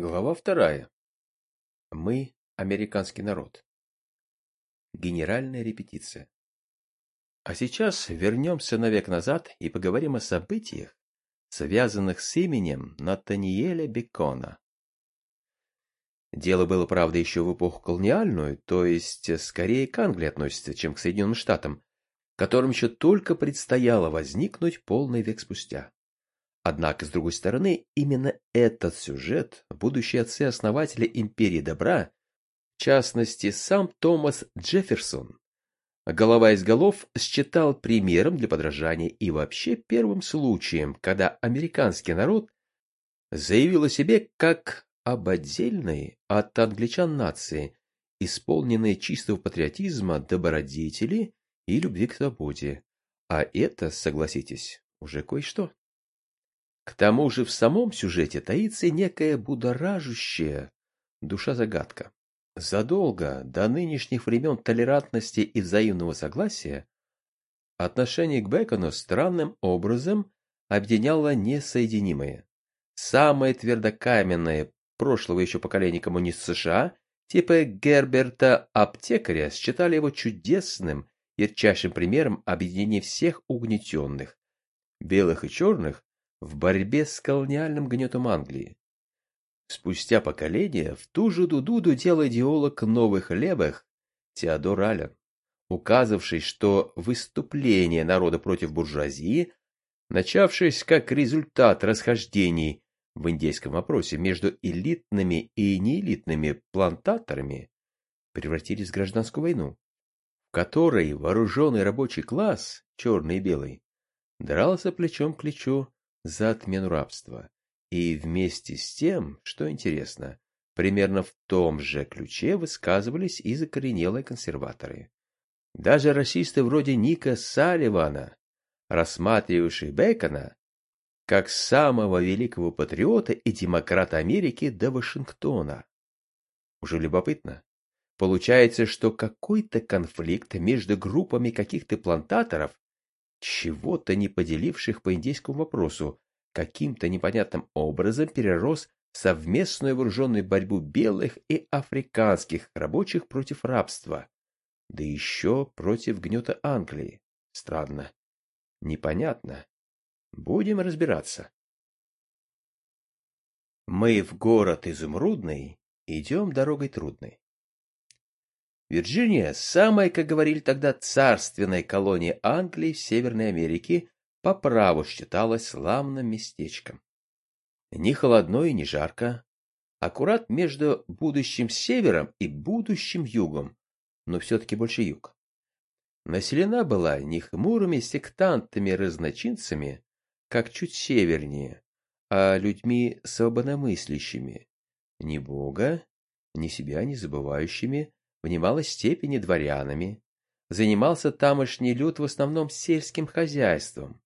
Глава вторая. Мы – американский народ. Генеральная репетиция. А сейчас вернемся на век назад и поговорим о событиях, связанных с именем Натаниэля Бекона. Дело было, правда, еще в эпоху колониальную, то есть скорее к Англии относится, чем к Соединенным Штатам, которым еще только предстояло возникнуть полный век спустя. Однако, с другой стороны, именно этот сюжет будущие отцы-основатели империи добра, в частности, сам Томас Джефферсон, голова из голов, считал примером для подражания и вообще первым случаем, когда американский народ заявил о себе как об отдельной от англичан нации, исполненной чистого патриотизма, добродетели и любви к свободе. А это, согласитесь, уже кое-что. К тому же в самом сюжете таится некая будоражущая душа-загадка. Задолго до нынешних времен толерантности и взаимного согласия отношение к Бекону странным образом объединяло несоединимое. Самое твердокаменное прошлого еще поколения коммунист США, типа Герберта Аптекаря, считали его чудесным, ярчайшим примером объединения всех угнетенных, белых и черных, в борьбе с колониальным гнетом Англии. Спустя поколения в ту же дуду дудел идеолог новых левых Теодор Аллен, указывший, что выступление народа против буржуазии, начавшееся как результат расхождений в индейском вопросе между элитными и неэлитными плантаторами, превратились в гражданскую войну, в которой вооруженный рабочий класс, черный и белый, дрался плечом к плечу за отмену рабства. И вместе с тем, что интересно, примерно в том же ключе высказывались и закоренелые консерваторы. Даже расисты вроде Ника Салливана, рассматривавшие Бекона как самого великого патриота и демократа Америки до Вашингтона. Уже любопытно. Получается, что какой-то конфликт между группами каких-то плантаторов чего-то не поделивших по индейскому вопросу, каким-то непонятным образом перерос в совместную вооруженную борьбу белых и африканских рабочих против рабства, да еще против гнета Англии. Странно. Непонятно. Будем разбираться. Мы в город Изумрудный идем дорогой трудной. Вирджиния, самая, как говорили тогда, царственная колония Англии в Северной Америке, по праву считалась славным местечком. Ни холодно и ни жарко, аккурат между будущим севером и будущим югом, но все-таки больше юг. Населена была не хмурыми сектантами-разночинцами, как чуть севернее, а людьми свободомыслящими, ни Бога, ни себя не забывающими, в немалой степени дворянами, занимался тамошний люд в основном сельским хозяйством.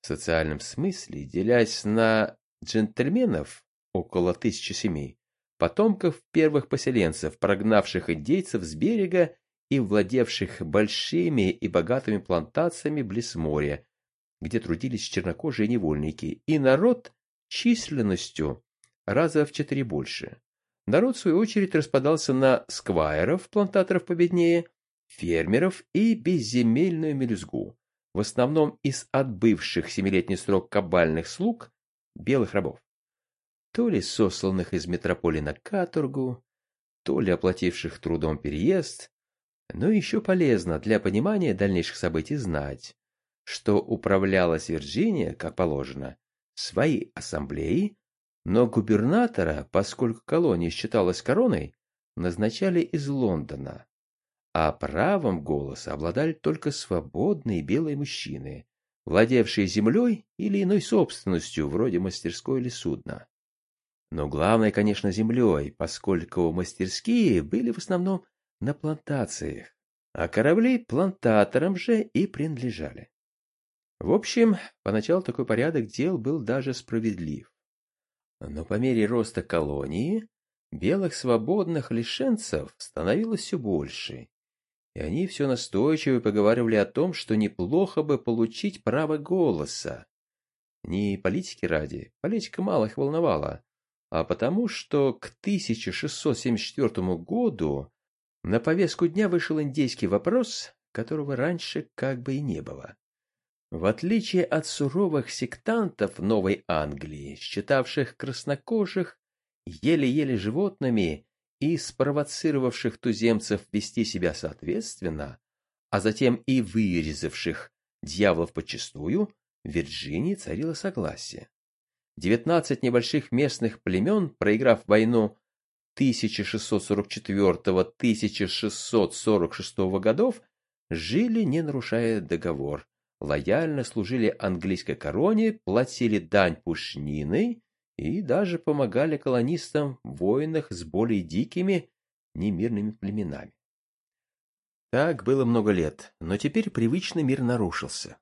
В социальном смысле, делясь на джентльменов, около тысячи семей, потомков первых поселенцев, прогнавших индейцев с берега и владевших большими и богатыми плантациями близ моря, где трудились чернокожие невольники, и народ численностью раза в четыре больше. Народ, в свою очередь, распадался на сквайров, плантаторов победнее, фермеров и безземельную мелюзгу, в основном из отбывших семилетний срок кабальных слуг, белых рабов. То ли сосланных из метрополии на каторгу, то ли оплативших трудом переезд, но еще полезно для понимания дальнейших событий знать, что управлялась Вирджиния, как положено, своей ассамблеей, но губернатора, поскольку колония считалась короной, назначали из Лондона, а правом голоса обладали только свободные белые мужчины, владевшие землей или иной собственностью, вроде мастерской или судна. Но главное, конечно, землей, поскольку мастерские были в основном на плантациях, а корабли плантаторам же и принадлежали. В общем, поначалу такой порядок дел был даже справедлив. Но по мере роста колонии белых свободных лишенцев становилось все больше, и они все настойчиво поговаривали о том, что неплохо бы получить право голоса. Не политики ради, политика мало их волновала, а потому что к 1674 году на повестку дня вышел индейский вопрос, которого раньше как бы и не было. В отличие от суровых сектантов Новой Англии, считавших краснокожих еле-еле животными и спровоцировавших туземцев вести себя соответственно, а затем и вырезавших дьяволов подчистую, в Вирджинии царило согласие. Девятнадцать небольших местных племен, проиграв войну 1644-1646 годов, жили, не нарушая договор, лояльно служили английской короне, платили дань пушнины и даже помогали колонистам в войнах с более дикими, немирными племенами. Так было много лет, но теперь привычный мир нарушился.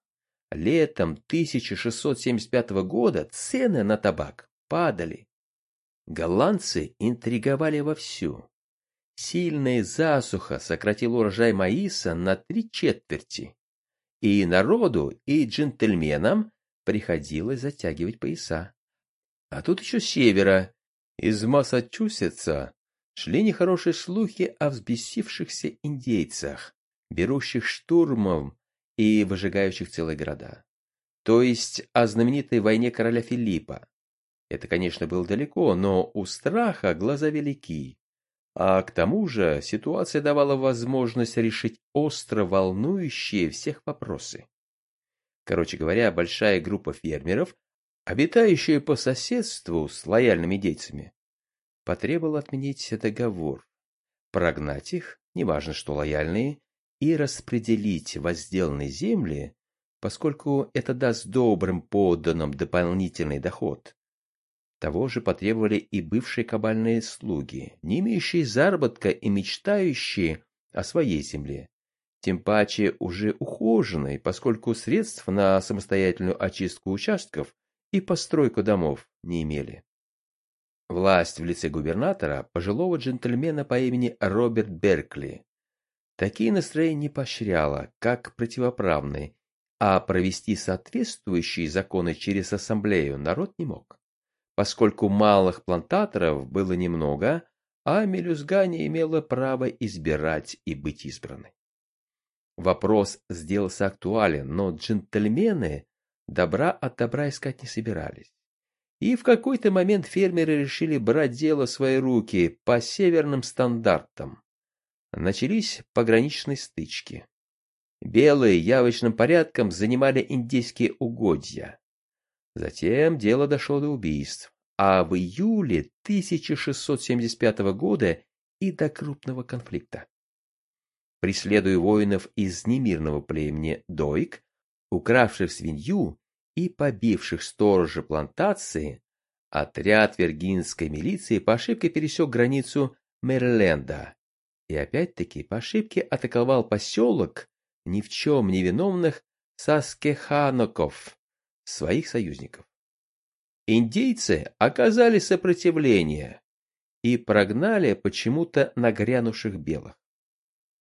Летом 1675 года цены на табак падали. Голландцы интриговали вовсю. Сильная засуха сократила урожай маиса на три четверти. И народу, и джентльменам приходилось затягивать пояса. А тут еще с севера, из Массачусетса, шли нехорошие слухи о взбесившихся индейцах, берущих штурмом и выжигающих целые города. То есть о знаменитой войне короля Филиппа. Это, конечно, было далеко, но у страха глаза велики. А к тому же ситуация давала возможность решить остро волнующие всех вопросы. Короче говоря, большая группа фермеров обитающие по соседству с лояльными дейцами, потребовал отменить договор, прогнать их, неважно что лояльные, и распределить возделанные земли, поскольку это даст добрым подданным дополнительный доход. Того же потребовали и бывшие кабальные слуги, не имеющие заработка и мечтающие о своей земле, тем паче уже ухоженной, поскольку средств на самостоятельную очистку участков и постройку домов не имели. Власть в лице губернатора пожилого джентльмена по имени Роберт Беркли. Такие настроения не поощряла, как противоправные, а провести соответствующие законы через ассамблею народ не мог, поскольку малых плантаторов было немного, а мелюзга не имела права избирать и быть избранной. Вопрос сделался актуален, но джентльмены добра от добра искать не собирались. И в какой-то момент фермеры решили брать дело в свои руки по северным стандартам. Начались пограничные стычки. Белые явочным порядком занимали индейские угодья. Затем дело дошло до убийств, а в июле 1675 года и до крупного конфликта. Преследуя воинов из немирного племени Дойк, укравших свинью и побивших сторожа плантации, отряд виргинской милиции по ошибке пересек границу Мэриленда и опять-таки по ошибке атаковал поселок ни в чем не виновных Саскеханоков, своих союзников. Индейцы оказали сопротивление и прогнали почему-то нагрянувших белых.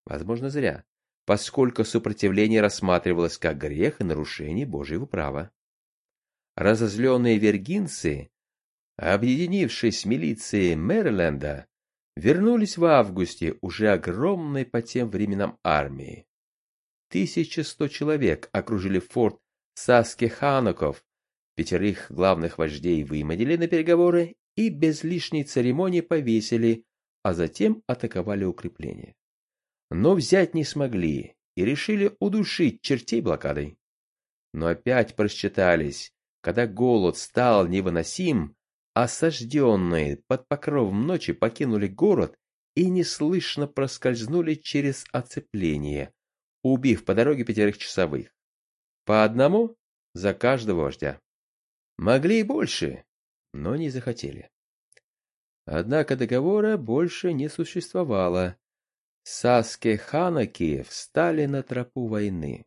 Возможно, зря поскольку сопротивление рассматривалось как грех и нарушение Божьего права. Разозленные вергинцы, объединившись с милицией Мэриленда, вернулись в августе уже огромной по тем временам армии. 1100 человек окружили форт Саскеханоков, пятерых главных вождей выманили на переговоры и без лишней церемонии повесили, а затем атаковали укрепления но взять не смогли и решили удушить чертей блокадой. Но опять просчитались, когда голод стал невыносим, осажденные под покровом ночи покинули город и неслышно проскользнули через оцепление, убив по дороге пятерых часовых. По одному за каждого вождя. Могли и больше, но не захотели. Однако договора больше не существовало, Саске Ханаки встали на тропу войны.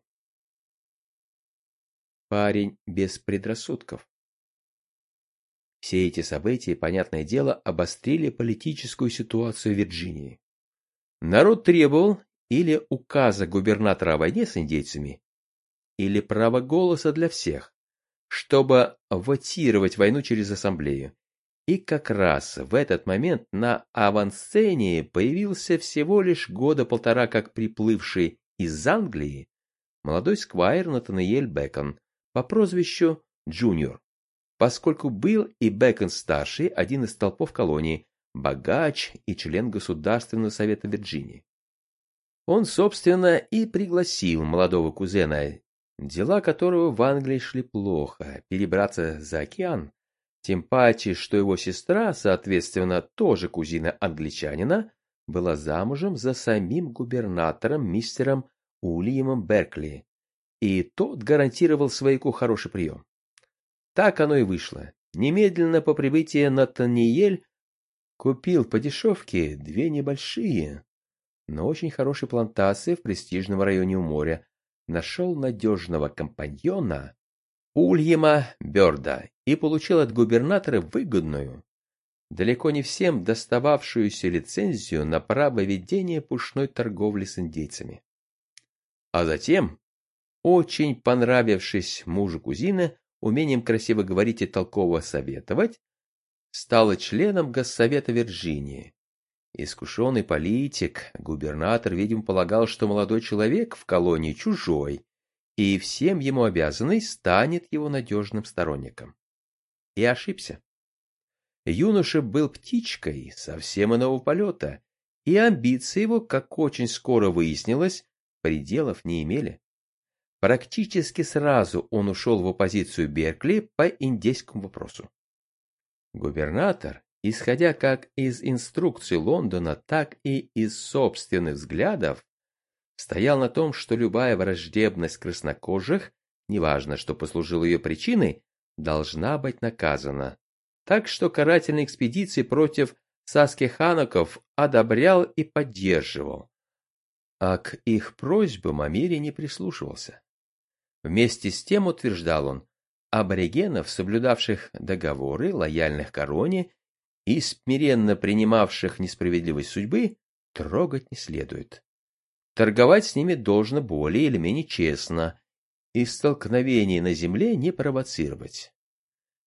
Парень без предрассудков. Все эти события, понятное дело, обострили политическую ситуацию в Вирджинии. Народ требовал или указа губернатора о войне с индейцами, или права голоса для всех, чтобы вотировать войну через ассамблею, И как раз в этот момент на авансцене появился всего лишь года полтора как приплывший из Англии молодой сквайр Натаниэль Бэкон по прозвищу Джуниор, поскольку был и Бэкон-старший один из толпов колонии, богач и член Государственного совета Вирджинии. Он, собственно, и пригласил молодого кузена, дела которого в Англии шли плохо, перебраться за океан, тем паче, что его сестра, соответственно, тоже кузина англичанина, была замужем за самим губернатором мистером Уильямом Беркли, и тот гарантировал свояку хороший прием. Так оно и вышло. Немедленно по прибытии Натаниель купил по дешевке две небольшие, но очень хорошие плантации в престижном районе у моря, нашел надежного компаньона Ульяма Берда и получил от губернатора выгодную, далеко не всем достававшуюся лицензию на право ведения пушной торговли с индейцами. А затем, очень понравившись мужу кузины, умением красиво говорить и толково советовать, стала членом Госсовета Вирджинии. Искушенный политик, губернатор, видимо, полагал, что молодой человек в колонии чужой, и всем ему обязанный станет его надежным сторонником. И ошибся. Юноша был птичкой совсем иного полета, и амбиции его, как очень скоро выяснилось, пределов не имели. Практически сразу он ушел в оппозицию Беркли по индейскому вопросу. Губернатор, исходя как из инструкций Лондона, так и из собственных взглядов, стоял на том, что любая враждебность краснокожих, неважно, что послужило ее причиной, должна быть наказана. Так что карательные экспедиции против саскеханоков одобрял и поддерживал. А к их просьбам Амири не прислушивался. Вместе с тем, утверждал он, аборигенов, соблюдавших договоры, лояльных короне и смиренно принимавших несправедливость судьбы, трогать не следует. Торговать с ними должно более или менее честно и столкновений на земле не провоцировать.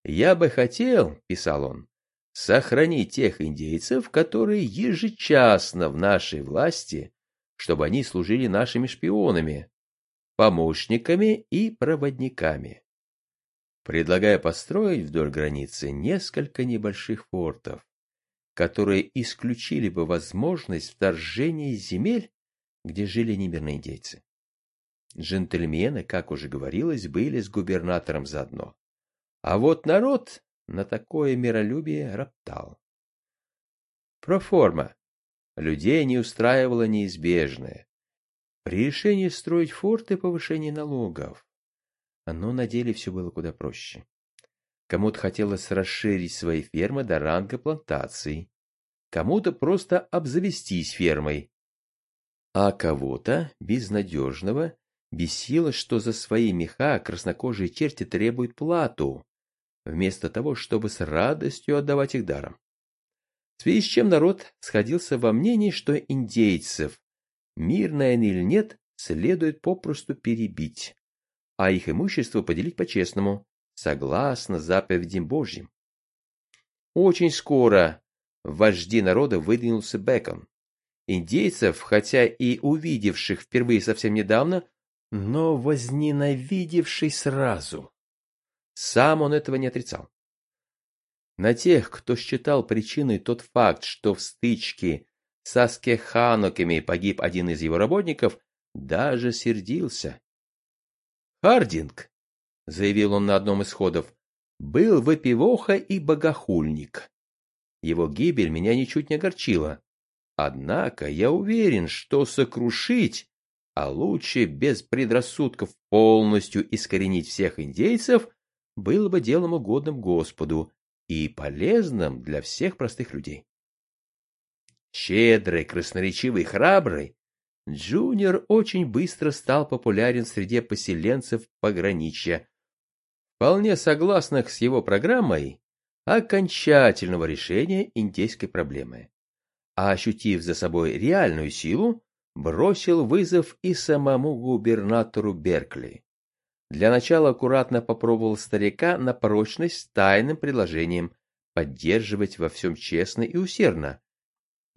«Я бы хотел, — писал он, — сохранить тех индейцев, которые ежечасно в нашей власти, чтобы они служили нашими шпионами, помощниками и проводниками. Предлагая построить вдоль границы несколько небольших фортов, которые исключили бы возможность вторжения земель, где жили немирные индейцы. Джентльмены, как уже говорилось, были с губернатором заодно. А вот народ на такое миролюбие роптал. Проформа. Людей не устраивало неизбежное. При решении строить форты повышение налогов. Но на деле все было куда проще. Кому-то хотелось расширить свои фермы до ранга плантаций. Кому-то просто обзавестись фермой. А кого-то, безнадежного, бесило, что за свои меха краснокожие черти требуют плату, вместо того, чтобы с радостью отдавать их даром. В связи с чем народ сходился во мнении, что индейцев, мирно они или нет, следует попросту перебить, а их имущество поделить по-честному, согласно заповедям Божьим. Очень скоро в вожди народа выдвинулся Бекон. Индейцев, хотя и увидевших впервые совсем недавно, но возненавидевший сразу. Сам он этого не отрицал. На тех, кто считал причиной тот факт, что в стычке с Аскеханоками погиб один из его работников, даже сердился. «Хардинг», — заявил он на одном из ходов, — «был выпивоха и богохульник. Его гибель меня ничуть не огорчила. Однако я уверен, что сокрушить, а лучше без предрассудков полностью искоренить всех индейцев, было бы делом угодным Господу, и полезным для всех простых людей. Щедрый, красноречивый, храбрый, Джуниор очень быстро стал популярен среди поселенцев пограничья, вполне согласных с его программой окончательного решения индейской проблемы. А ощутив за собой реальную силу, бросил вызов и самому губернатору Беркли. Для начала аккуратно попробовал старика на прочность тайным предложением поддерживать во всем честно и усердно,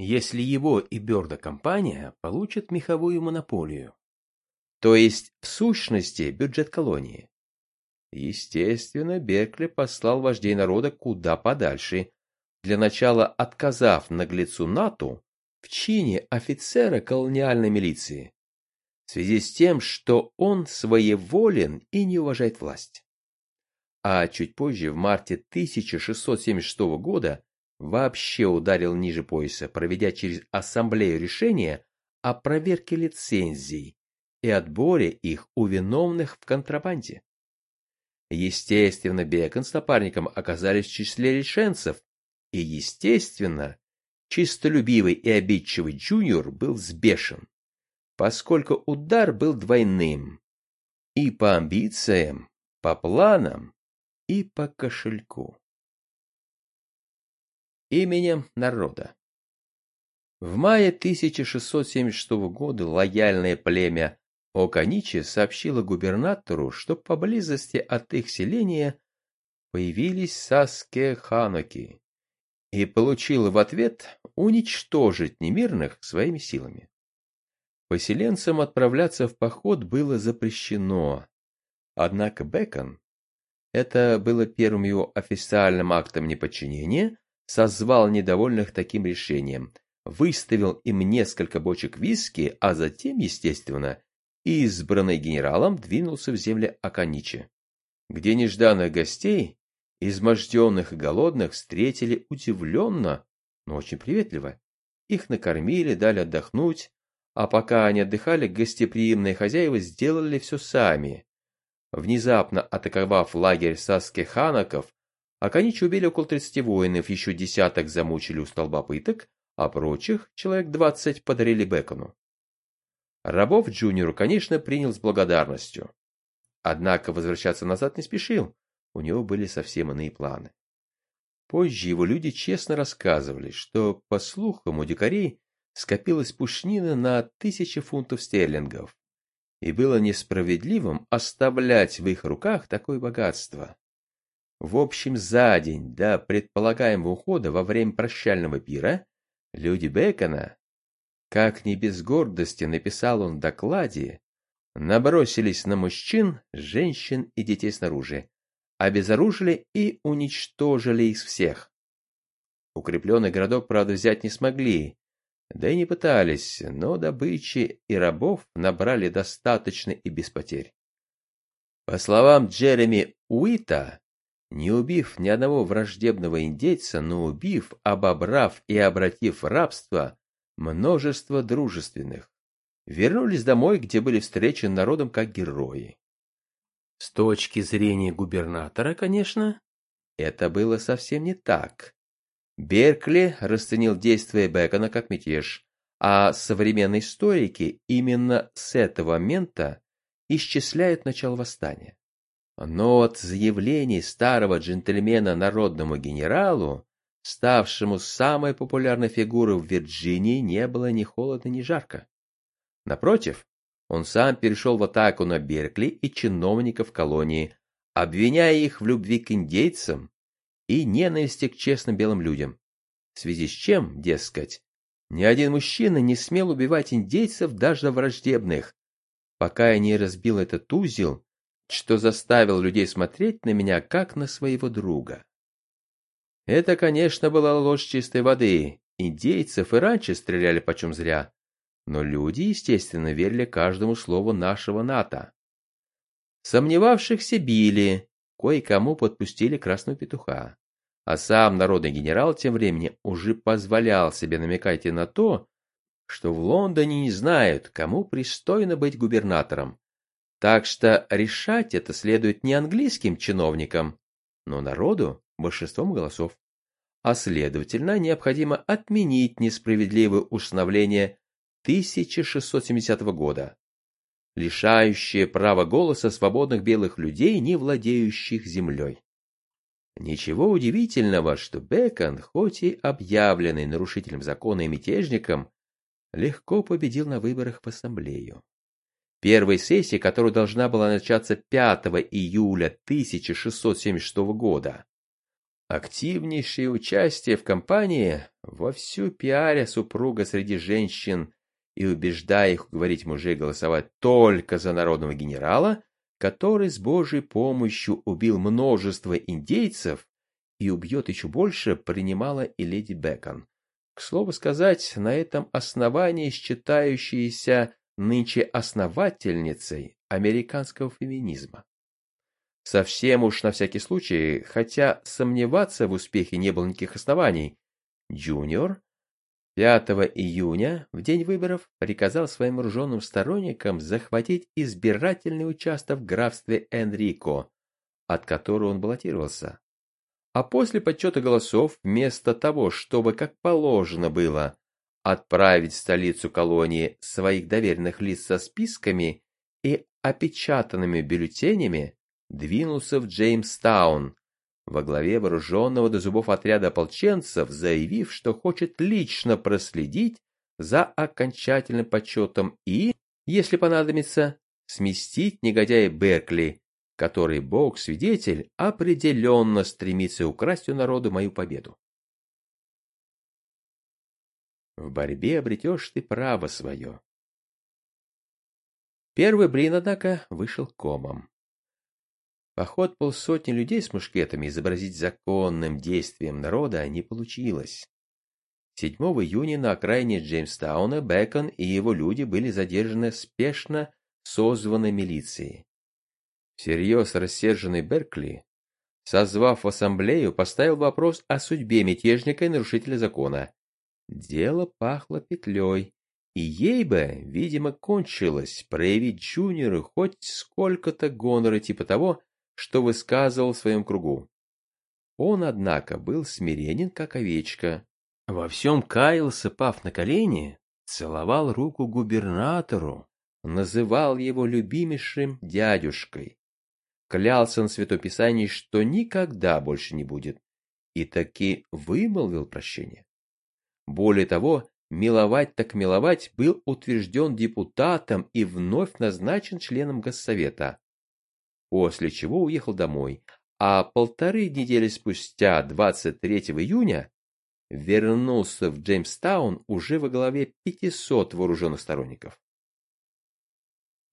если его и Бёрда компания получат меховую монополию, то есть в сущности бюджет колонии. Естественно, Беркли послал вождей народа куда подальше, для начала отказав наглецу НАТО в чине офицера колониальной милиции, в связи с тем, что он своеволен и не уважает власть. А чуть позже, в марте 1676 года, вообще ударил ниже пояса, проведя через ассамблею решение о проверке лицензий и отборе их у виновных в контрабанде. Естественно, Бекон с напарником оказались в числе решенцев, и, естественно, чистолюбивый и обидчивый Джуниор был взбешен, поскольку удар был двойным и по амбициям, по планам, и по кошельку именем народа. В мае 1676 года лояльное племя Оканичи сообщило губернатору, что поблизости от их селения появились саске-ханоки и получило в ответ уничтожить немирных своими силами. Поселенцам отправляться в поход было запрещено, однако Бекон, это было первым его официальным актом неподчинения, созвал недовольных таким решением, выставил им несколько бочек виски, а затем, естественно, избранный генералом двинулся в земли Аканичи, где нежданных гостей, изможденных и голодных, встретили удивленно, но очень приветливо. Их накормили, дали отдохнуть, а пока они отдыхали, гостеприимные хозяева сделали все сами. Внезапно атаковав лагерь саскеханаков, Аканичи убили около 30 воинов, еще десяток замучили у столба пыток, а прочих, человек 20, подарили Бекону. Рабов Джуниору, конечно, принял с благодарностью. Однако возвращаться назад не спешил, у него были совсем иные планы. Позже его люди честно рассказывали, что, по слухам, у дикарей скопилась пушнина на тысячи фунтов стерлингов, и было несправедливым оставлять в их руках такое богатство. В общем, за день до предполагаемого ухода во время прощального пира люди Бекона, как не без гордости написал он в докладе, набросились на мужчин, женщин и детей снаружи, обезоружили и уничтожили их всех. Укрепленный городок, правда, взять не смогли, да и не пытались, но добычи и рабов набрали достаточно и без потерь. По словам Джереми Уита, не убив ни одного враждебного индейца, но убив, обобрав и обратив в рабство множество дружественных, вернулись домой, где были встречены народом как герои. С точки зрения губернатора, конечно, это было совсем не так. Беркли расценил действия Бекона как мятеж, а современные историки именно с этого момента исчисляют начало восстания. Но от заявлений старого джентльмена народному генералу, ставшему самой популярной фигурой в Вирджинии, не было ни холодно, ни жарко. Напротив, он сам перешел в атаку на Беркли и чиновников колонии, обвиняя их в любви к индейцам и ненависти к честным белым людям. В связи с чем, дескать, ни один мужчина не смел убивать индейцев даже враждебных, пока я не разбил этот узел что заставил людей смотреть на меня, как на своего друга. Это, конечно, была ложь чистой воды. Индейцев и раньше стреляли почем зря. Но люди, естественно, верили каждому слову нашего НАТО. Сомневавшихся били, кое-кому подпустили красного петуха. А сам народный генерал тем временем уже позволял себе намекать и на то, что в Лондоне не знают, кому пристойно быть губернатором, так что решать это следует не английским чиновникам, но народу большинством голосов. А следовательно, необходимо отменить несправедливое установление 1670 года, лишающее права голоса свободных белых людей, не владеющих землей. Ничего удивительного, что Бекон, хоть и объявленный нарушителем закона и мятежником, легко победил на выборах в ассамблею первой сессии, которая должна была начаться 5 июля 1676 года. Активнейшее участие в кампании вовсю пиаря супруга среди женщин и убеждая их уговорить мужей голосовать только за народного генерала, который с Божьей помощью убил множество индейцев и убьет еще больше, принимала и леди Бекон. К слову сказать, на этом основании считающаяся нынче основательницей американского феминизма. Совсем уж на всякий случай, хотя сомневаться в успехе не было никаких оснований, Джуниор 5 июня, в день выборов, приказал своим вооруженным сторонникам захватить избирательный участок в графстве Энрико, от которого он баллотировался. А после подсчета голосов, вместо того, чтобы, как положено было, отправить в столицу колонии своих доверенных лиц со списками и опечатанными бюллетенями, двинулся в Джеймстаун, во главе вооруженного до зубов отряда ополченцев, заявив, что хочет лично проследить за окончательным подсчетом и, если понадобится, сместить негодяя Беркли, который, бог-свидетель, определенно стремится украсть у народа мою победу. В борьбе обретешь ты право свое. Первый блин, однако, вышел комом. Поход полсотни людей с мушкетами изобразить законным действием народа не получилось. 7 июня на окраине Джеймстауна Бэкон и его люди были задержаны спешно созванной милицией. Всерьез рассерженный Беркли, созвав в ассамблею, поставил вопрос о судьбе мятежника и нарушителя закона. Дело пахло петлей, и ей бы, видимо, кончилось проявить Джуниору хоть сколько-то гонора типа того, что высказывал в своем кругу. Он, однако, был смиренен, как овечка. Во всем каялся, пав на колени, целовал руку губернатору, называл его любимейшим дядюшкой. Клялся на Святом Писании, что никогда больше не будет, и таки вымолвил прощение. Более того, миловать так миловать был утвержден депутатом и вновь назначен членом Госсовета после чего уехал домой, а полторы недели спустя, 23 июня, вернулся в Джеймстаун уже во главе 500 вооруженных сторонников.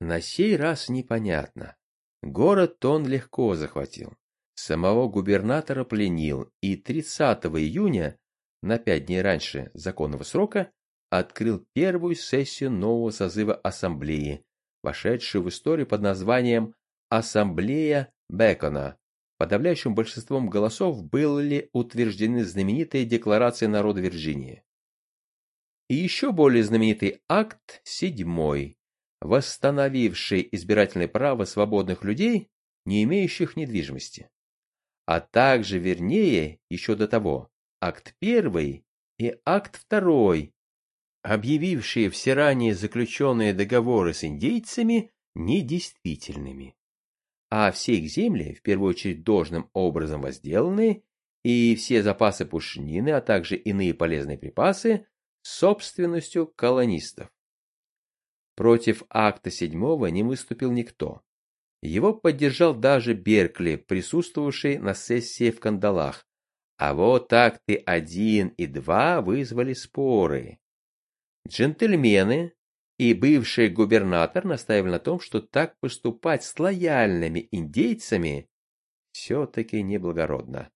На сей раз непонятно. Город он легко захватил. Самого губернатора пленил и 30 июня, на пять дней раньше законного срока, открыл первую сессию нового созыва ассамблеи, вошедшую в историю под названием Ассамблея Бекона. Подавляющим большинством голосов были утверждены знаменитые декларации народа Вирджинии. И еще более знаменитый акт седьмой, восстановивший избирательное право свободных людей, не имеющих недвижимости. А также, вернее, еще до того, акт первый и акт второй, объявившие все ранее заключенные договоры с индейцами недействительными а все их земли, в первую очередь должным образом возделаны, и все запасы пушнины, а также иные полезные припасы, собственностью колонистов. Против акта седьмого не выступил никто. Его поддержал даже Беркли, присутствовавший на сессии в Кандалах. А вот акты один и два вызвали споры. Джентльмены, и бывший губернатор настаивал на том, что так поступать с лояльными индейцами все-таки неблагородно,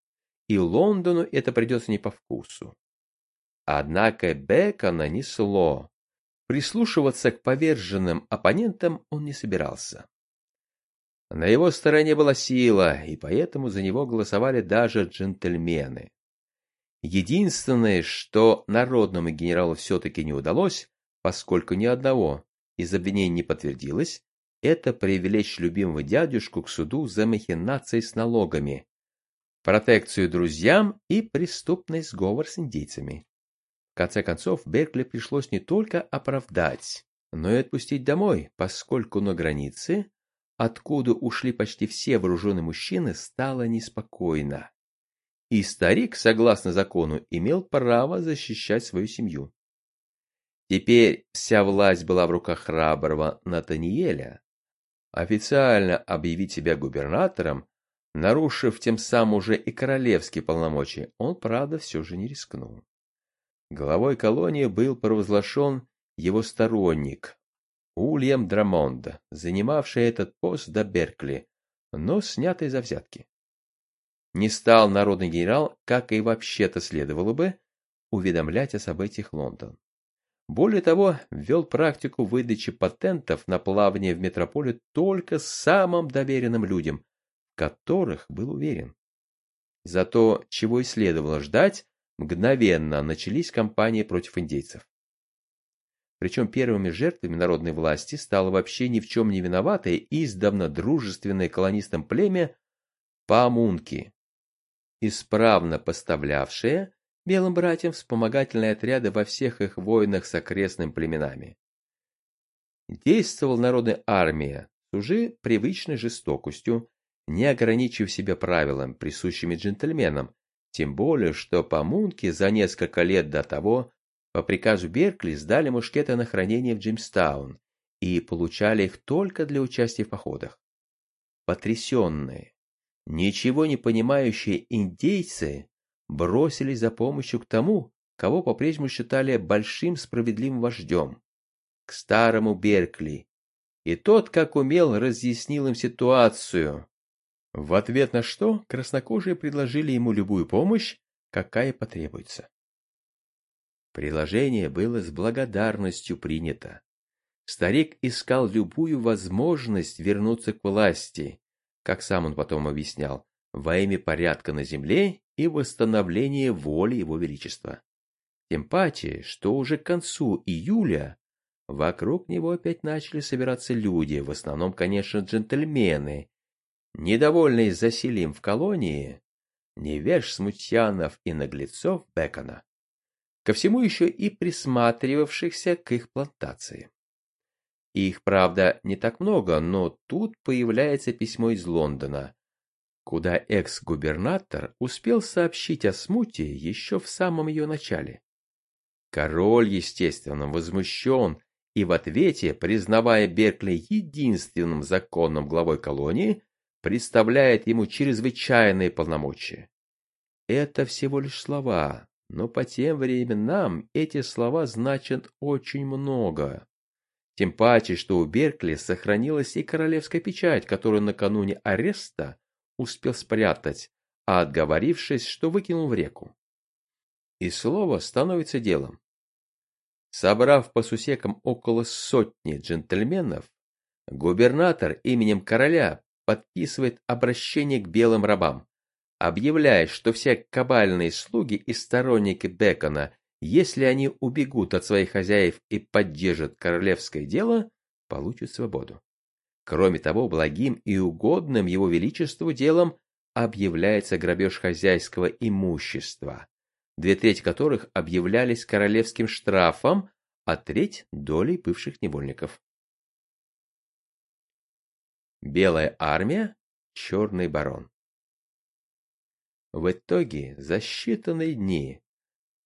и Лондону это придется не по вкусу. Однако Бекона несло. Прислушиваться к поверженным оппонентам он не собирался. На его стороне была сила, и поэтому за него голосовали даже джентльмены. Единственное, что народному генералу все-таки не удалось, поскольку ни одного из обвинений не подтвердилось, это привлечь любимого дядюшку к суду за махинации с налогами, протекцию друзьям и преступный сговор с индейцами. В конце концов, Беркли пришлось не только оправдать, но и отпустить домой, поскольку на границе, откуда ушли почти все вооруженные мужчины, стало неспокойно. И старик, согласно закону, имел право защищать свою семью. Теперь вся власть была в руках храброго Натаниэля. Официально объявить себя губернатором нарушив тем самым уже и королевские полномочия, он, правда, все же не рискнул. Главой колонии был провозглашен его сторонник Ульям Драмонда, занимавший этот пост до Беркли, но снятый за взятки. Не стал народный генерал, как и вообще-то следовало бы, уведомлять о событиях Лондон. Более того, ввел практику выдачи патентов на плавание в метрополе только самым доверенным людям, которых был уверен. Зато, чего и следовало ждать, мгновенно начались кампании против индейцев. Причем первыми жертвами народной власти стало вообще ни в чем не виноватое и издавна дружественное колонистам племя Памунки, исправно поставлявшее белым братьям вспомогательные отряды во всех их войнах с окрестными племенами. Действовала народная армия с уже привычной жестокостью, не ограничив себя правилам, присущими джентльменам, тем более, что помунки за несколько лет до того по приказу Беркли сдали мушкеты на хранение в Джимстаун и получали их только для участия в походах. Потрясенные, ничего не понимающие индейцы бросились за помощью к тому, кого по-прежнему считали большим справедливым вождем, к старому Беркли. И тот, как умел, разъяснил им ситуацию. В ответ на что краснокожие предложили ему любую помощь, какая потребуется. Приложение было с благодарностью принято. Старик искал любую возможность вернуться к власти, как сам он потом объяснял, во имя порядка на земле и восстановления воли его величества. Тем паче, что уже к концу июля вокруг него опять начали собираться люди, в основном, конечно, джентльмены, недовольные засилием в колонии, невеж смутьянов и наглецов Бекона, ко всему еще и присматривавшихся к их плантации. Их, правда, не так много, но тут появляется письмо из Лондона, куда экс-губернатор успел сообщить о смуте еще в самом ее начале. Король, естественно, возмущен и в ответе, признавая Беркли единственным законным главой колонии, представляет ему чрезвычайные полномочия. Это всего лишь слова, но по тем временам эти слова значат очень много. Тем паче, что у Беркли сохранилась и королевская печать, которую накануне ареста успел спрятать, а отговорившись, что выкинул в реку. И слово становится делом. Собрав по сусекам около сотни джентльменов, губернатор именем короля подписывает обращение к белым рабам, объявляя, что все кабальные слуги и сторонники Бекона, если они убегут от своих хозяев и поддержат королевское дело, получат свободу. Кроме того, благим и угодным его величеству делом объявляется грабеж хозяйского имущества, две трети которых объявлялись королевским штрафом, а треть – долей бывших невольников. Белая армия, черный барон. В итоге за считанные дни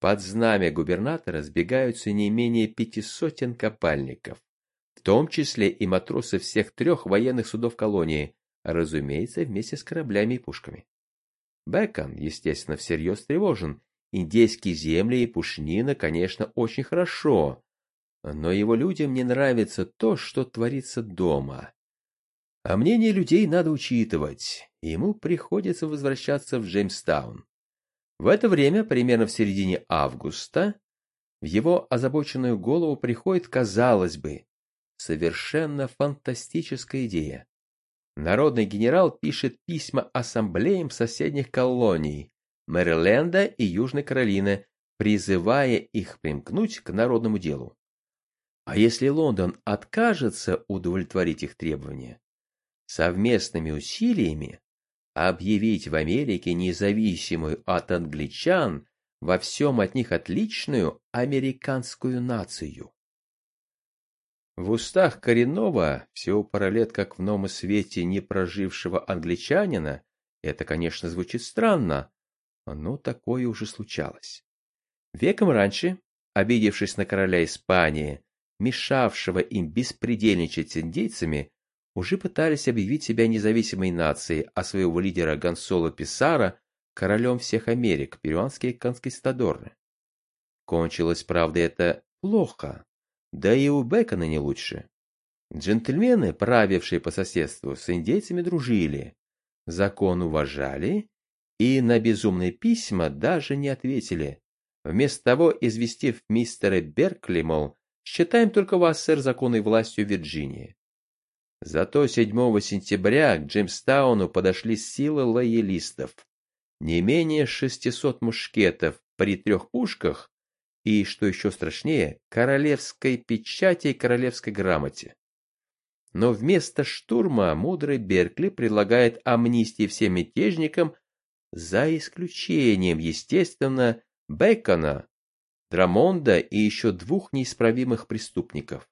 под знамя губернатора сбегаются не менее пяти сотен копальников, в том числе и матросы всех трех военных судов колонии, разумеется, вместе с кораблями и пушками. Бекон, естественно, всерьез тревожен. Индейские земли и пушнина, конечно, очень хорошо, но его людям не нравится то, что творится дома. А мнение людей надо учитывать, ему приходится возвращаться в Джеймстаун. В это время, примерно в середине августа, в его озабоченную голову приходит, казалось бы, совершенно фантастическая идея. Народный генерал пишет письма ассамблеям соседних колоний Мэриленда и Южной Каролины, призывая их примкнуть к народному делу. А если Лондон откажется удовлетворить их требования, совместными усилиями объявить в Америке независимую от англичан во всем от них отличную американскую нацию. В устах коренного, всего пара лет как в новом свете не прожившего англичанина, это, конечно, звучит странно, но такое уже случалось. Веком раньше, обидевшись на короля Испании, мешавшего им беспредельничать с индейцами, уже пытались объявить себя независимой нацией, а своего лидера Гонсоло Писара королем всех Америк, перуанские конкистадоры. Кончилось, правда, это плохо, да и у Бекона не лучше. Джентльмены, правившие по соседству, с индейцами дружили, закон уважали и на безумные письма даже не ответили. Вместо того, известив мистера Беркли, мол, считаем только вас, сэр, законной властью Вирджинии. Зато 7 сентября к Джеймстауну подошли силы лоялистов. Не менее 600 мушкетов при трех пушках и, что еще страшнее, королевской печати и королевской грамоте. Но вместо штурма мудрый Беркли предлагает амнистии всем мятежникам, за исключением, естественно, Бекона, Драмонда и еще двух неисправимых преступников.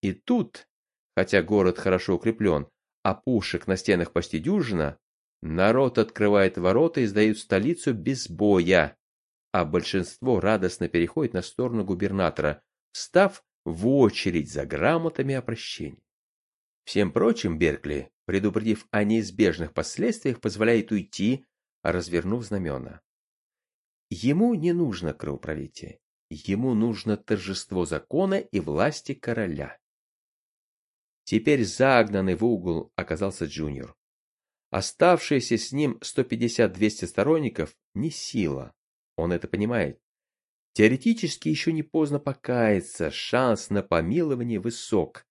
И тут, хотя город хорошо укреплен, а пушек на стенах почти дюжина, народ открывает ворота и сдают столицу без боя, а большинство радостно переходит на сторону губернатора, став в очередь за грамотами о прощении. Всем прочим Беркли, предупредив о неизбежных последствиях, позволяет уйти, развернув знамена. Ему не нужно кровопролитие, ему нужно торжество закона и власти короля. Теперь загнанный в угол оказался Джуниор. Оставшиеся с ним 150-200 сторонников не сила, он это понимает. Теоретически еще не поздно покаяться, шанс на помилование высок.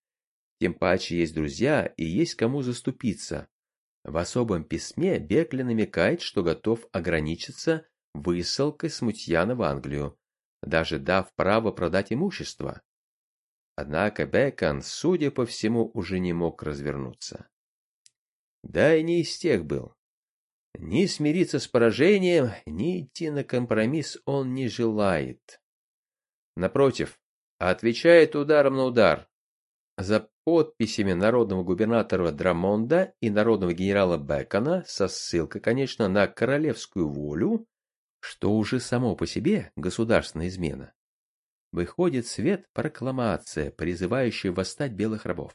Тем паче есть друзья и есть кому заступиться. В особом письме Беркли намекает, что готов ограничиться высылкой смутьяна в Англию, даже дав право продать имущество. Однако Бекон, судя по всему, уже не мог развернуться. Да и не из тех был. Ни смириться с поражением, ни идти на компромисс он не желает. Напротив, отвечает ударом на удар. За подписями народного губернатора Драмонда и народного генерала Бекона со ссылкой, конечно, на королевскую волю, что уже само по себе государственная измена, выходит свет прокламация, призывающая восстать белых рабов.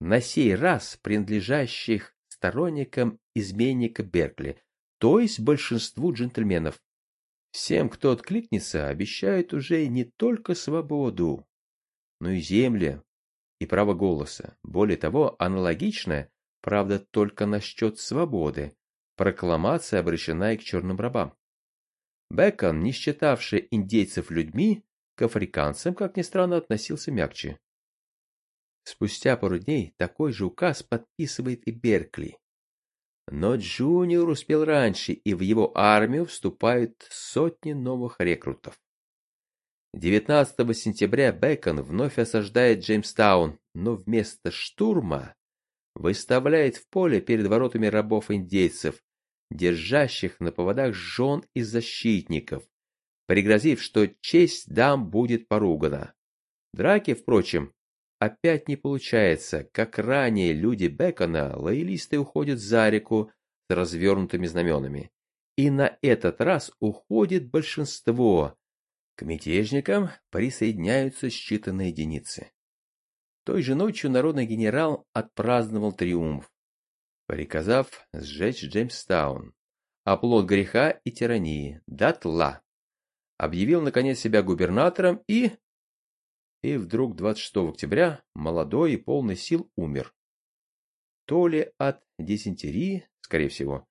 На сей раз принадлежащих сторонникам изменника Беркли, то есть большинству джентльменов. Всем, кто откликнется, обещают уже не только свободу, но и земли, и право голоса. Более того, аналогичная, правда, только насчет свободы, прокламация обращена и к черным рабам. Бекон, не считавший индейцев людьми, к африканцам, как ни странно, относился мягче. Спустя пару дней такой же указ подписывает и Беркли. Но Джуниор успел раньше, и в его армию вступают сотни новых рекрутов. 19 сентября Бекон вновь осаждает Джеймстаун, но вместо штурма выставляет в поле перед воротами рабов-индейцев, держащих на поводах жен и защитников, пригрозив, что честь дам будет поругана. Драки, впрочем, опять не получается. Как ранее люди Бекона, лоялисты уходят за реку с развернутыми знаменами. И на этот раз уходит большинство. К мятежникам присоединяются считанные единицы. Той же ночью народный генерал отпраздновал триумф, приказав сжечь Джеймстаун, оплот греха и тирании, дотла. Объявил, наконец, себя губернатором и и вдруг 26 октября молодой и полный сил умер. То ли от дизентерии, скорее всего,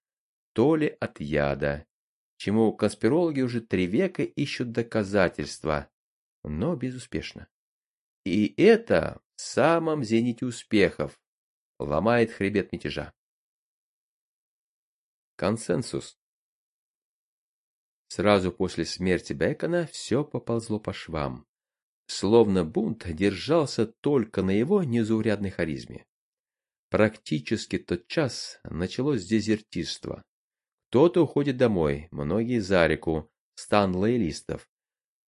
то ли от яда, чему конспирологи уже три века ищут доказательства, но безуспешно. И это в самом зените успехов ломает хребет мятежа. Консенсус. Сразу после смерти Бекона все поползло по швам словно бунт держался только на его незаурядной харизме. Практически тот час началось дезертирство. Кто-то уходит домой, многие за реку, стан лоялистов,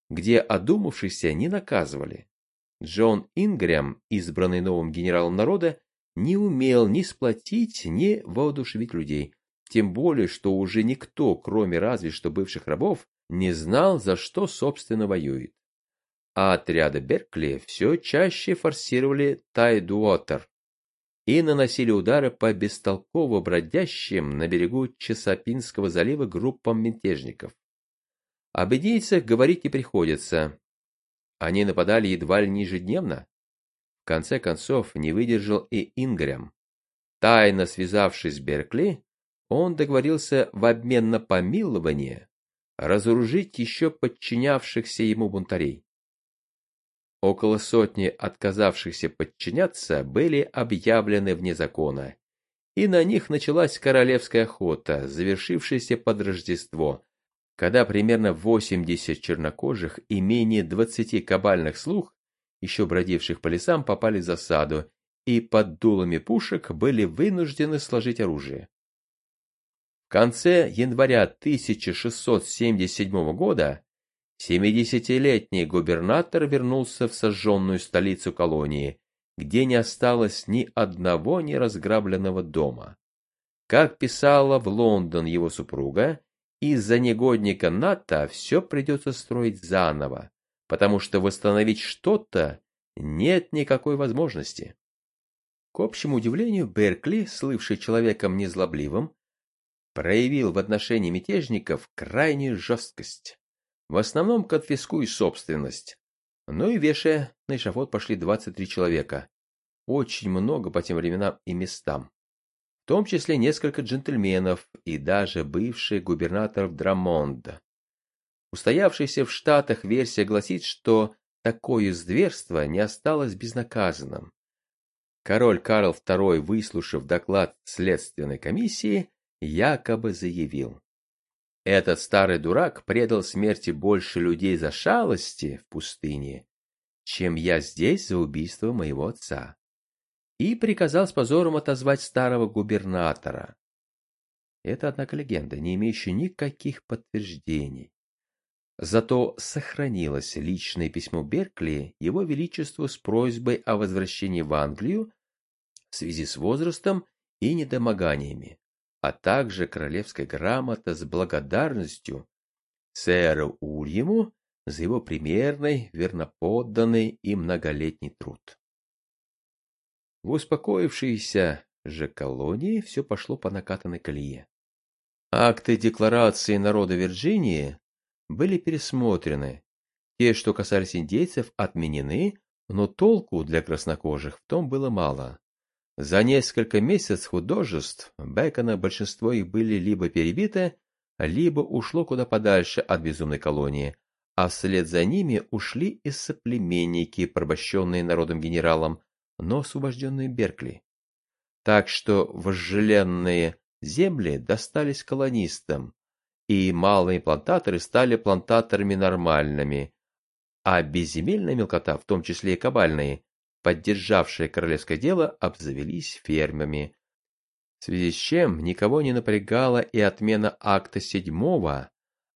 где одумавшихся не наказывали. Джон Ингрям, избранный новым генералом народа, не умел ни сплотить, ни воодушевить людей, тем более, что уже никто, кроме разве что бывших рабов, не знал, за что, собственно, воюет а отряды Беркли все чаще форсировали Тайдуотер, и наносили удары по бестолково бродящим на берегу Чесапинского залива группам мятежников. Об идейцах говорить не приходится. Они нападали едва ли не ежедневно. В конце концов, не выдержал и Ингрям. Тайно связавшись с Беркли, он договорился в обмен на помилование разоружить еще подчинявшихся ему бунтарей. Около сотни отказавшихся подчиняться были объявлены вне закона, и на них началась королевская охота, завершившаяся под Рождество, когда примерно 80 чернокожих и менее 20 кабальных слух, еще бродивших по лесам, попали в засаду и под дулами пушек были вынуждены сложить оружие. В конце января 1677 года Семидесятилетний губернатор вернулся в сожженную столицу колонии, где не осталось ни одного неразграбленного дома. Как писала в Лондон его супруга, из-за негодника НАТО все придется строить заново, потому что восстановить что-то нет никакой возможности. К общему удивлению, Беркли, слывший человеком незлобливым, проявил в отношении мятежников крайнюю жесткость. В основном конфискуй собственность. Ну и вешая, на эшафот пошли 23 человека. Очень много по тем временам и местам. В том числе несколько джентльменов и даже бывший губернатор Драмонда. Устоявшаяся в Штатах версия гласит, что такое зверство не осталось безнаказанным. Король Карл II, выслушав доклад следственной комиссии, якобы заявил. Этот старый дурак предал смерти больше людей за шалости в пустыне, чем я здесь за убийство моего отца. И приказал с позором отозвать старого губернатора. Это, однако, легенда, не имеющая никаких подтверждений. Зато сохранилось личное письмо Беркли его величеству с просьбой о возвращении в Англию в связи с возрастом и недомоганиями а также королевская грамота с благодарностью сэру Ульему за его примерный, верноподданный и многолетний труд. В успокоившейся же колонии все пошло по накатанной колее. Акты декларации народа Вирджинии были пересмотрены. Те, что касались индейцев, отменены, но толку для краснокожих в том было мало. За несколько месяцев художеств Бекона большинство их были либо перебиты, либо ушло куда подальше от безумной колонии, а вслед за ними ушли и соплеменники, порабощенные народом генералом, но освобожденные Беркли. Так что вожделенные земли достались колонистам, и малые плантаторы стали плантаторами нормальными, а безземельная мелкота, в том числе и кабальные, поддержавшие королевское дело, обзавелись фермами, в связи с чем никого не напрягала и отмена акта седьмого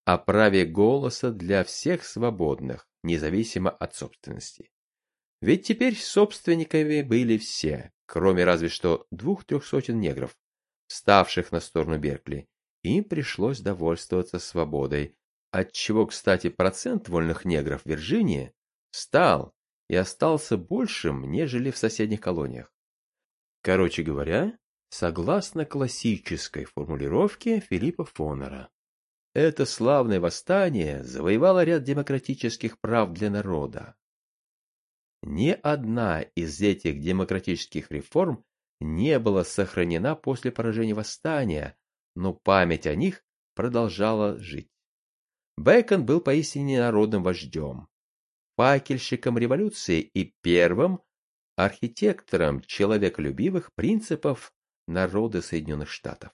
о праве голоса для всех свободных, независимо от собственности. Ведь теперь собственниками были все, кроме разве что двух-трех сотен негров, ставших на сторону Беркли. Им пришлось довольствоваться свободой, отчего, кстати, процент вольных негров в Вирджинии стал и остался большим, нежели в соседних колониях. Короче говоря, согласно классической формулировке Филиппа Фонера. Это славное восстание завоевало ряд демократических прав для народа. Ни одна из этих демократических реформ не была сохранена после поражения восстания, но память о них продолжала жить. Бэкон был поистине народным вождем, факельщиком революции и первым архитектором человеколюбивых принципов народа Соединенных Штатов.